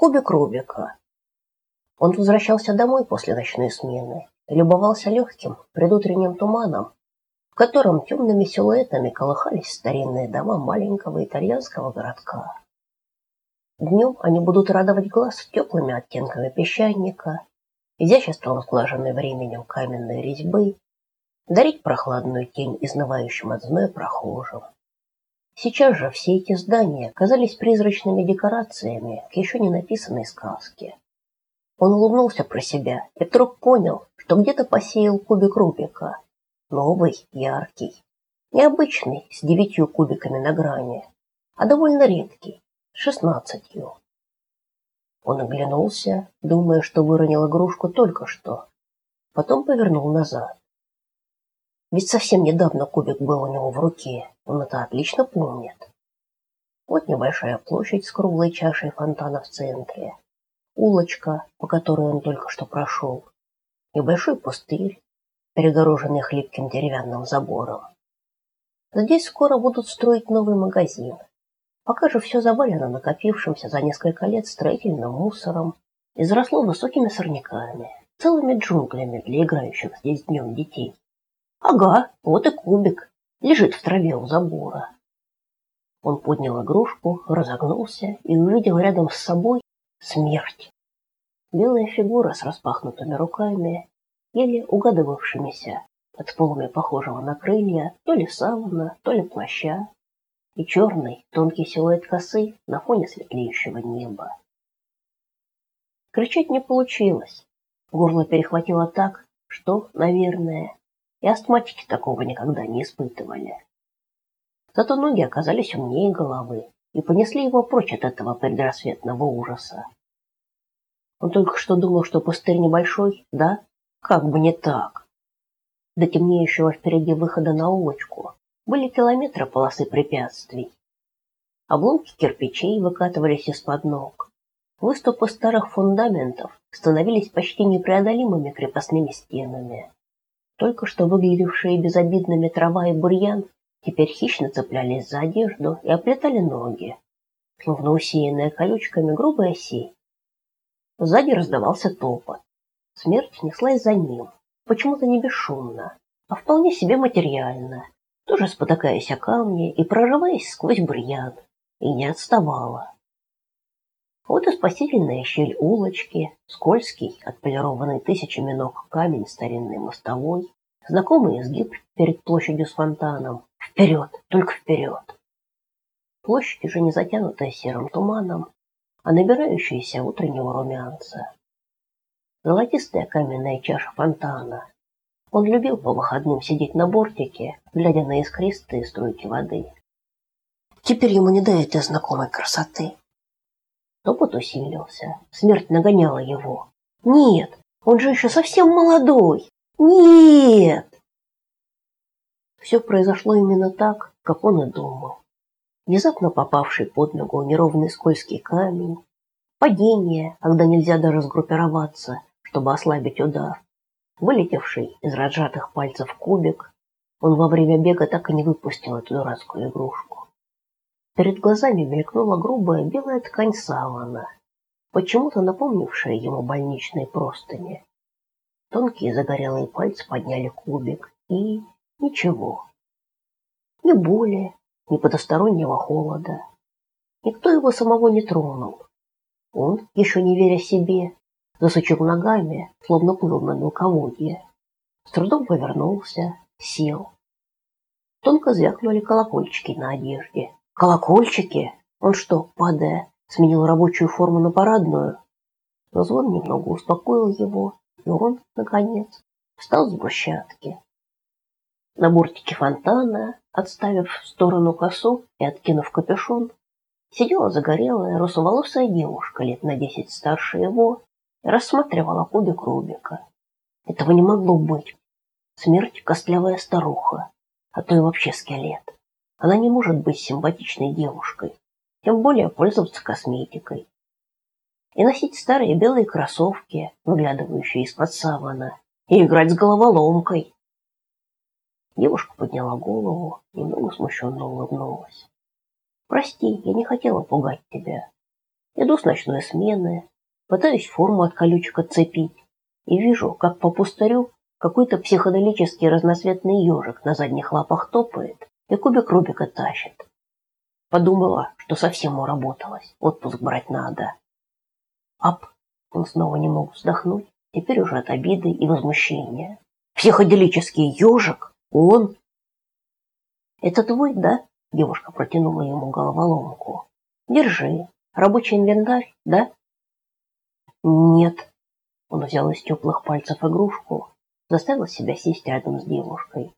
Кубик Рубика. Он возвращался домой после ночной смены и любовался легким предутренним туманом, в котором темными силуэтами колыхались старинные дома маленького итальянского городка. Днем они будут радовать глаз теплыми оттенками песчаника, изяществом сглаженной временем каменной резьбы, дарить прохладную тень изнывающим от зноя прохожим. Сейчас же все эти здания казались призрачными декорациями к еще не написанной сказке. Он улыбнулся про себя и вдруг понял, что где-то посеял кубик Рубика. Новый, яркий, необычный, с девятью кубиками на грани, а довольно редкий, с шестнадцатью. Он оглянулся, думая, что выронил игрушку только что. Потом повернул назад. Ведь совсем недавно кубик был у него в руке, он это отлично помнит. Вот небольшая площадь с круглой чашей фонтана в центре, улочка, по которой он только что прошел, небольшой пустырь, перегороженный хлипким деревянным забором. Здесь скоро будут строить новый магазин. Пока же все завалено накопившимся за несколько лет строительным мусором, изросло высокими сорняками, целыми джунглями для играющих здесь днем детей. Ага, вот и кубик. Лежит в траве у забора. Он поднял игрушку, разогнулся и увидел рядом с собой смерть. Белая фигура с распахнутыми руками, еле угадывавшимися под полами похожего на крылья то ли савана, то ли плаща, и черный тонкий силуэт косы на фоне светлеющего неба. Кричать не получилось. Горло перехватило так, что, наверное, и астматики такого никогда не испытывали. Зато ноги оказались умнее головы и понесли его прочь от этого предрассветного ужаса. Он только что думал, что пустырь небольшой, да? Как бы не так. До темнеющего впереди выхода на улочку были километры полосы препятствий. Обломки кирпичей выкатывались из-под ног. Выступы старых фундаментов становились почти непреодолимыми крепостными стенами. Только что выглядевшие безобидными трава и бурьян теперь хищно цеплялись за одежду и оплетали ноги, словно усеянная колючками грубая сеть. Сзади раздавался топот. Смерть неслась за ним, почему-то не бесшумно, а вполне себе материально, тоже спотыкаясь о камни и прорываясь сквозь бурьян, и не отставала. Вот и спасительная щель улочки, скользкий, отполированный тысячами ног камень старинной мостовой, знакомый изгиб перед площадью с фонтаном. Вперед, только вперед! Площадь уже не затянутая серым туманом, а набирающаяся утреннего румянца. Золотистая каменная чаша фонтана. Он любил по выходным сидеть на бортике, глядя на искристые струйки воды. Теперь ему не до этой знакомой красоты. Топот усилился. Смерть нагоняла его. Нет, он же еще совсем молодой. Нет! Все произошло именно так, как он и думал. Внезапно попавший под ногу неровный скользкий камень, падение, когда нельзя даже сгруппироваться, чтобы ослабить удар, вылетевший из разжатых пальцев кубик, он во время бега так и не выпустил эту дурацкую игрушку. Перед глазами мелькнула грубая белая ткань савана, почему-то напомнившая ему больничные простыни. Тонкие загорелые пальцы подняли кубик, и ничего. Ни боли, ни потустороннего холода. Никто его самого не тронул. Он, еще не веря себе, засучил ногами, словно плыл на мелководье. С трудом повернулся, сел. Тонко звякнули колокольчики на одежде. Колокольчики? Он что, падая, сменил рабочую форму на парадную? Но звон немного успокоил его, и он, наконец, встал с брусчатки. На бортике фонтана, отставив в сторону косу и откинув капюшон, сидела загорелая, русоволосая девушка лет на десять старше его и рассматривала кубик Рубика. Этого не могло быть. Смерть – костлявая старуха, а то и вообще скелет. Она не может быть симпатичной девушкой, тем более пользоваться косметикой. И носить старые белые кроссовки, выглядывающие из-под савана, и играть с головоломкой. Девушка подняла голову, немного смущенно улыбнулась. «Прости, я не хотела пугать тебя. Иду с ночной смены, пытаюсь форму от колючек отцепить и вижу, как по пустырю какой-то психоделический разноцветный ежик на задних лапах топает и кубик Рубика тащит. Подумала, что совсем уработалась, отпуск брать надо. Ап, он снова не мог вздохнуть, теперь уже от обиды и возмущения. Психоделический ежик? Он? Это твой, да? Девушка протянула ему головоломку. Держи. Рабочий инвентарь, да? Нет. Он взял из теплых пальцев игрушку, заставил себя сесть рядом с девушкой.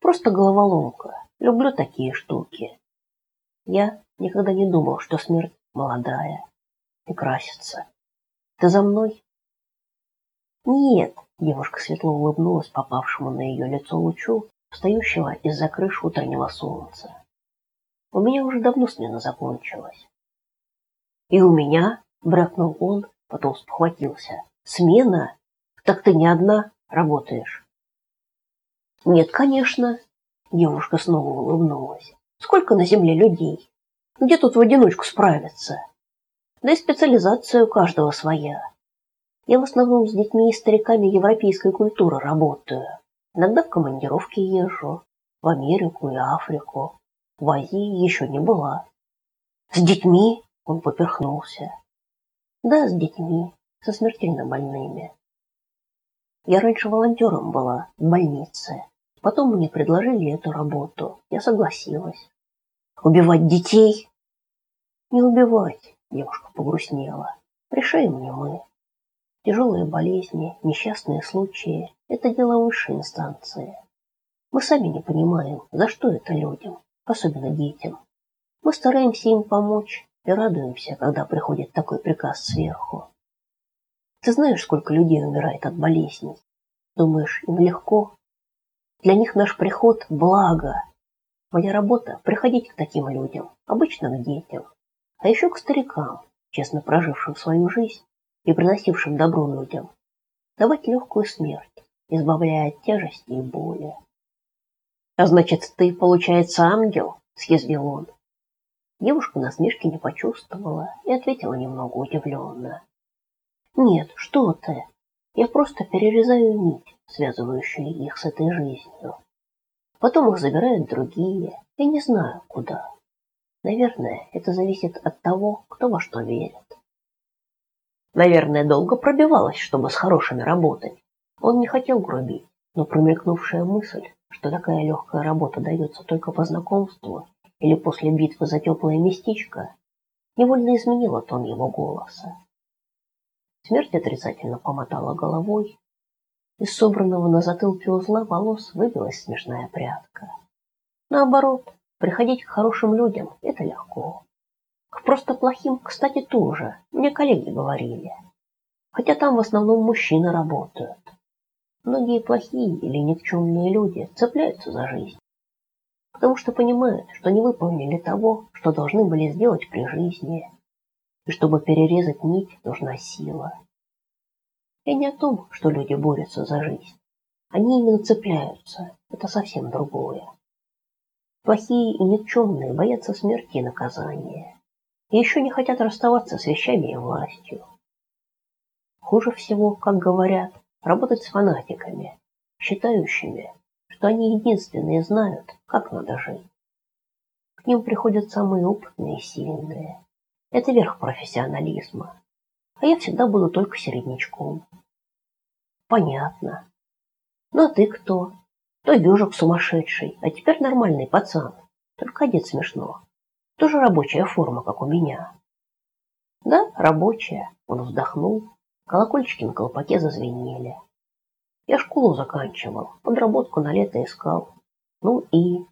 Просто головоломка. Люблю такие штуки. Я никогда не думал, что смерть молодая и красится. Ты за мной? Нет, девушка светло улыбнулась попавшему на ее лицо лучу, встающего из-за крыш утреннего солнца. У меня уже давно смена закончилась. И у меня, брякнул он, потом спохватился. Смена? Так ты не одна работаешь? Нет, конечно. Девушка снова улыбнулась. Сколько на земле людей? Где тут в одиночку справиться? Да и специализация у каждого своя. Я в основном с детьми и стариками европейской культуры работаю. Иногда в командировки езжу. В Америку и Африку. В Азии еще не была. С детьми? Он поперхнулся. Да, с детьми. Со смертельно больными. Я раньше волонтером была в больнице. Потом мне предложили эту работу. Я согласилась. Убивать детей? Не убивать, девушка погрустнела. Решаем не мы. Тяжелые болезни, несчастные случаи – это дело высшей инстанции. Мы сами не понимаем, за что это людям, особенно детям. Мы стараемся им помочь и радуемся, когда приходит такой приказ сверху. Ты знаешь, сколько людей умирает от болезней? Думаешь, им легко? Для них наш приход – благо. Моя работа – приходить к таким людям, обычно к детям, а еще к старикам, честно прожившим свою жизнь и приносившим добро людям, давать легкую смерть, избавляя от тяжести и боли. А значит, ты, получается, ангел? съязвил он. Девушка насмешки не почувствовала и ответила немного удивленно. Нет, что ты? Я просто перерезаю нить, связывающую их с этой жизнью. Потом их забирают другие, я не знаю куда. Наверное, это зависит от того, кто во что верит. Наверное, долго пробивалась, чтобы с хорошими работать. Он не хотел грубить, но промелькнувшая мысль, что такая легкая работа дается только по знакомству или после битвы за теплое местечко, невольно изменила тон его голоса. Смерть отрицательно помотала головой. Из собранного на затылке узла волос выбилась смешная прядка. Наоборот, приходить к хорошим людям – это легко. К просто плохим, кстати, тоже. Мне коллеги говорили. Хотя там в основном мужчины работают. Многие плохие или никчемные люди цепляются за жизнь. Потому что понимают, что не выполнили того, что должны были сделать при жизни. И чтобы перерезать нить, нужна сила. И не о том, что люди борются за жизнь. Они именно цепляются. Это совсем другое. Плохие и никчемные боятся смерти и наказания и еще не хотят расставаться с вещами и властью. Хуже всего, как говорят, работать с фанатиками, считающими, что они единственные знают, как надо жить. К ним приходят самые опытные и сильные. Это верх профессионализма. А я всегда буду только середнячком. Понятно. Ну а ты кто? То ежик сумасшедший, а теперь нормальный пацан. Только одет смешно. Тоже рабочая форма, как у меня. Да, рабочая. Он вздохнул. Колокольчики на колпаке зазвенели. Я школу заканчивал, подработку на лето искал. Ну и...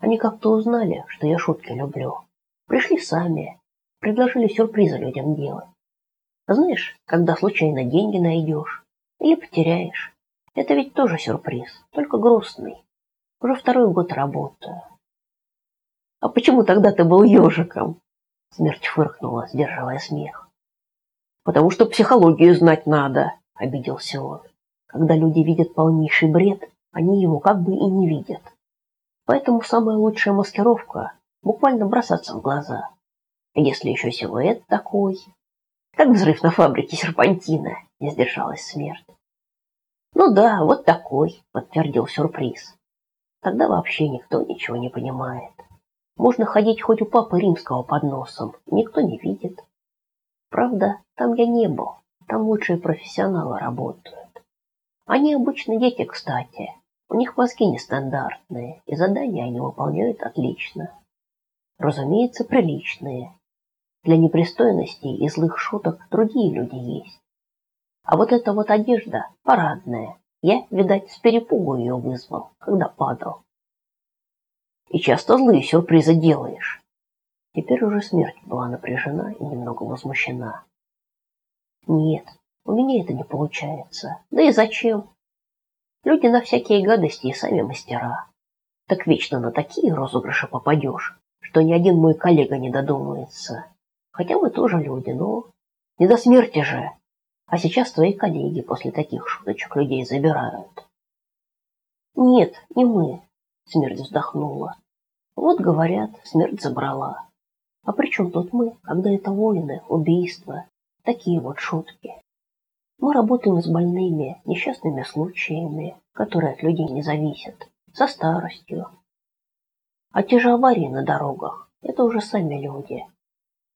Они как-то узнали, что я шутки люблю. Пришли сами, предложили сюрпризы людям делать. Знаешь, когда случайно деньги найдешь или потеряешь, это ведь тоже сюрприз, только грустный. Уже второй год работаю. А почему тогда ты был ежиком? Смерть фыркнула, сдерживая смех. Потому что психологию знать надо, обиделся он. Когда люди видят полнейший бред, они его как бы и не видят. Поэтому самая лучшая маскировка – буквально бросаться в глаза. Если еще силуэт такой? Как взрыв на фабрике серпантина, не сдержалась смерть. Ну да, вот такой, подтвердил сюрприз. Тогда вообще никто ничего не понимает. Можно ходить хоть у папы римского под носом, никто не видит. Правда, там я не был, там лучшие профессионалы работают. Они обычно дети, кстати. У них мозги нестандартные, и задания они выполняют отлично. Разумеется, приличные. Для непристойностей и злых шуток другие люди есть. А вот эта вот одежда парадная. Я, видать, с перепугу ее вызвал, когда падал. И часто злые сюрпризы делаешь. Теперь уже смерть была напряжена и немного возмущена. Нет, у меня это не получается. Да и зачем? Люди на всякие гадости и сами мастера. Так вечно на такие розыгрыши попадешь, что ни один мой коллега не додумается. Хотя мы тоже люди, но не до смерти же. А сейчас твои коллеги после таких шуточек людей забирают. Нет, не мы, смерть вздохнула. Вот говорят, смерть забрала. А при чем тут мы, когда это войны, убийства, такие вот шутки? Мы работаем с больными, несчастными случаями, которые от людей не зависят, со старостью. А те же аварии на дорогах – это уже сами люди.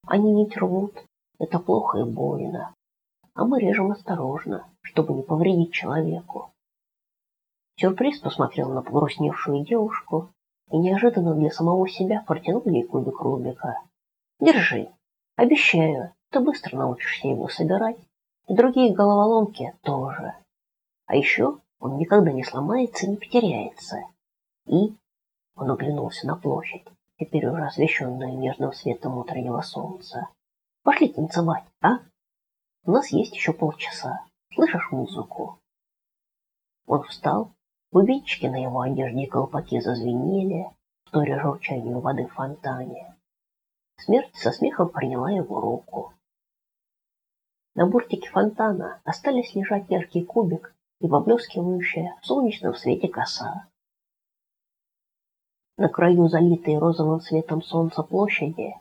Они не рвут, это плохо и больно. А мы режем осторожно, чтобы не повредить человеку. Сюрприз посмотрел на погрустневшую девушку и неожиданно для самого себя протянул ей кубик Рубика. «Держи. Обещаю, ты быстро научишься его собирать и другие головоломки тоже. А еще он никогда не сломается и не потеряется. И он оглянулся на площадь, теперь уже освещенную нежным светом утреннего солнца. Пошли танцевать, а? У нас есть еще полчаса. Слышишь музыку? Он встал, бубенчики на его одежде и колпаки зазвенели, вторя журчанию воды в фонтане. Смерть со смехом приняла его руку. На бортике фонтана остались лежать яркий кубик и поблескивающая в солнечном свете коса. На краю залитой розовым светом солнца площади,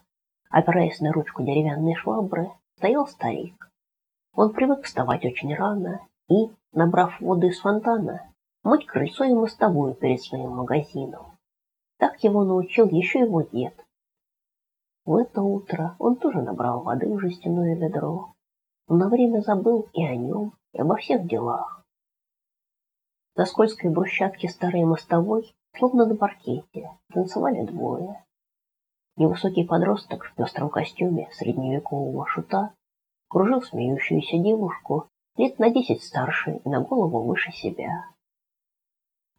опираясь на ручку деревянной швабры, стоял старик. Он привык вставать очень рано и, набрав воду из фонтана, мыть крыльцо и мостовую перед своим магазином. Так его научил еще его дед. В это утро он тоже набрал воды в жестяное ведро но на время забыл и о нем, и обо всех делах. На скользкой брусчатке старой мостовой, словно на паркете, танцевали двое. Невысокий подросток в пестром костюме средневекового шута кружил смеющуюся девушку лет на десять старше и на голову выше себя.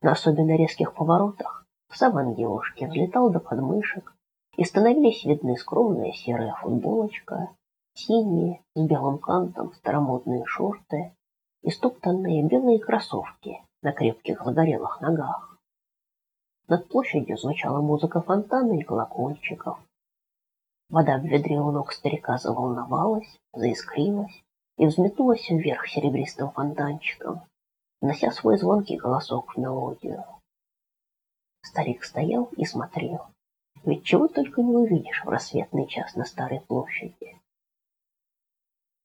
На особенно резких поворотах саван девушки взлетал до подмышек, и становились видны скромная серая футболочка синие с белым кантом старомодные шорты и стоптанные белые кроссовки на крепких загорелых ногах. Над площадью звучала музыка фонтана и колокольчиков. Вода в ведре у ног старика заволновалась, заискрилась и взметнулась вверх серебристым фонтанчиком, внося свой звонкий голосок в мелодию. Старик стоял и смотрел. Ведь чего только не увидишь в рассветный час на старой площади.